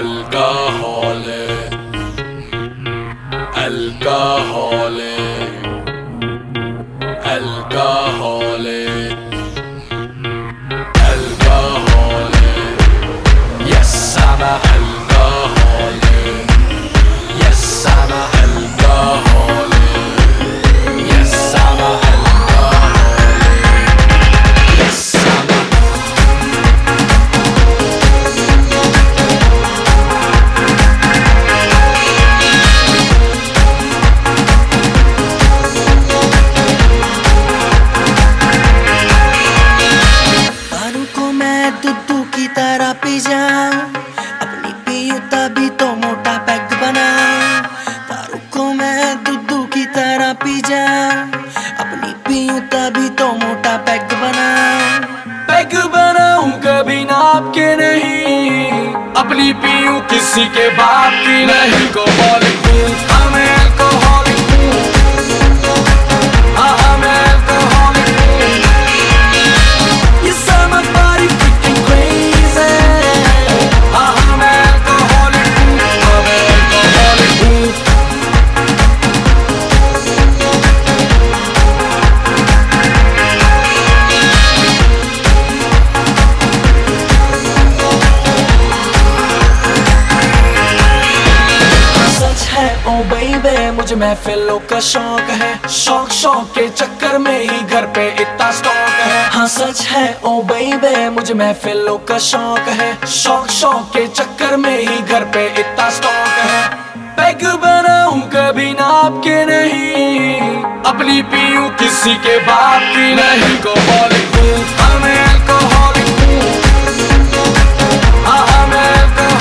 alcoholic. Alcoholic. तरह P जाऊँ। अपनी पीओ तभी तो मोटा पैग बनाऊँ। दारू को मैं दुद्धू की तरह पी जाऊँ। अपनी पीयू तभी तो मोटा पैग बनाऊँ। पैग बनाऊँ कभी नाप के नहीं। अपनी पीऊं किसी के बाप की नहीं। को बेबे मुझे महफिलों का शौक है। शौक शौक के चक्कर में ही घर पे इतना स्टॉक है। हाँ सच है, ओ बेबे मुझे महफिलों का शौक है। शौक शौक के चक्कर में ही घर पे इतना स्टॉक है। पैग बनाऊँ कभी नाप के नहीं। अपनी पीऊं किसी के बाप की नहीं। को बोले हमें